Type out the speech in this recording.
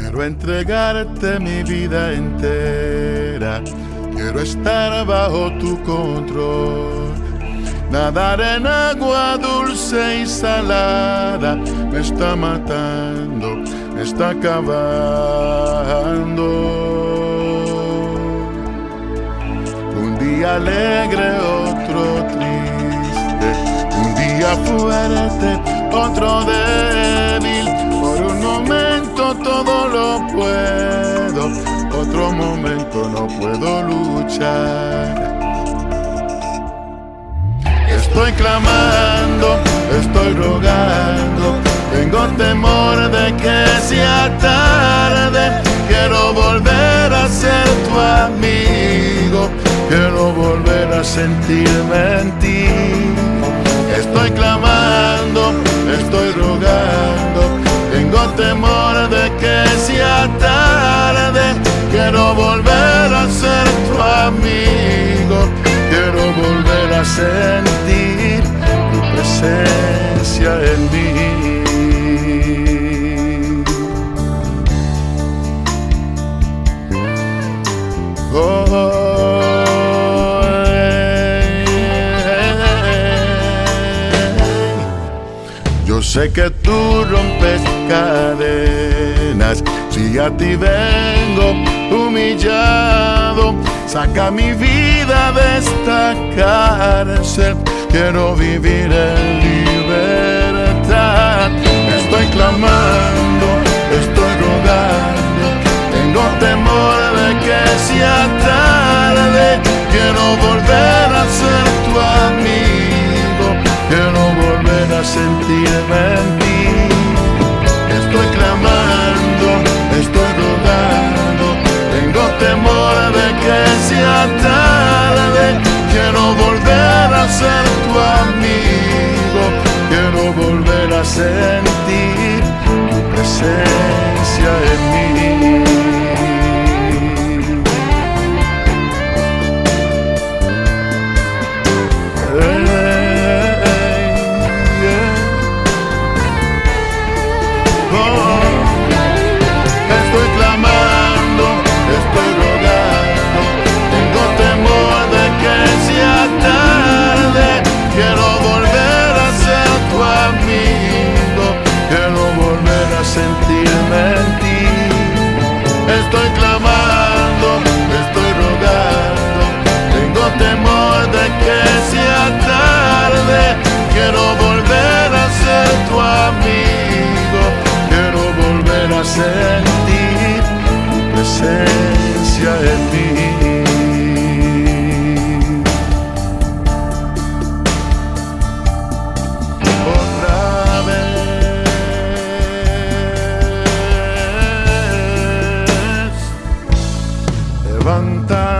Quiero entregarte mi vida entera. Quiero estar bajo tu control. Nadar en agua dulce y salada me está matando, me está acabando. Un día alegre, otro triste. Un día fuerte, otro débil. Por un momento todo puedo, otro momento no puedo luchar. Estoy clamando, estoy rogando, tengo temor de que sea tarde. Quiero volver a ser tu amigo, quiero volver a sentirme en ti. Estoy clamando, estoy rogando, tengo temor sea tarde. Quiero volver a ser tu amigo, quiero volver a sentir tu presencia en mí. Oh, sé que tú rompes cadenas, si a ti vengo humillado, saca mi vida de esta cárcel, quiero vivir en libertad. Estoy clamando, estoy rogando, tengo temor de que sea tarde, quiero volver tu Estoy clamando, estoy rogando, tengo temor de que sea tarde. Quiero volver a ser tu amigo, quiero volver a sentir tu presencia. levantar.